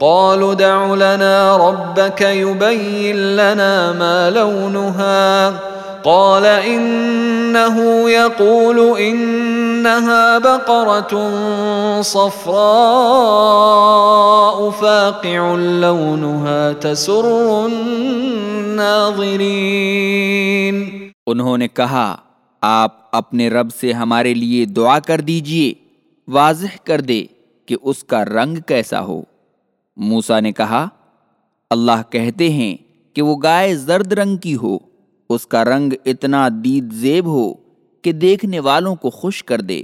قالوا دع لنا ربك يبين لنا ما لونها. قال إنه يقول إنها بقرة صفراء فاقع لونها تسر الناظرين. انہوں نے کہا، آپ اپنے رب سے ہمارے لیے دعا کر دیجیے، واضح کر دے کہ اس کا رنگ کیسا ہو۔ موسا نے کہا، اللہ کہتے ہیں کہ وہ گائے زرد رنگ کی ہو، اس کا رنگ اتنا دید زیب ہو کہ دیکھنے والوں کو خوش کر دے۔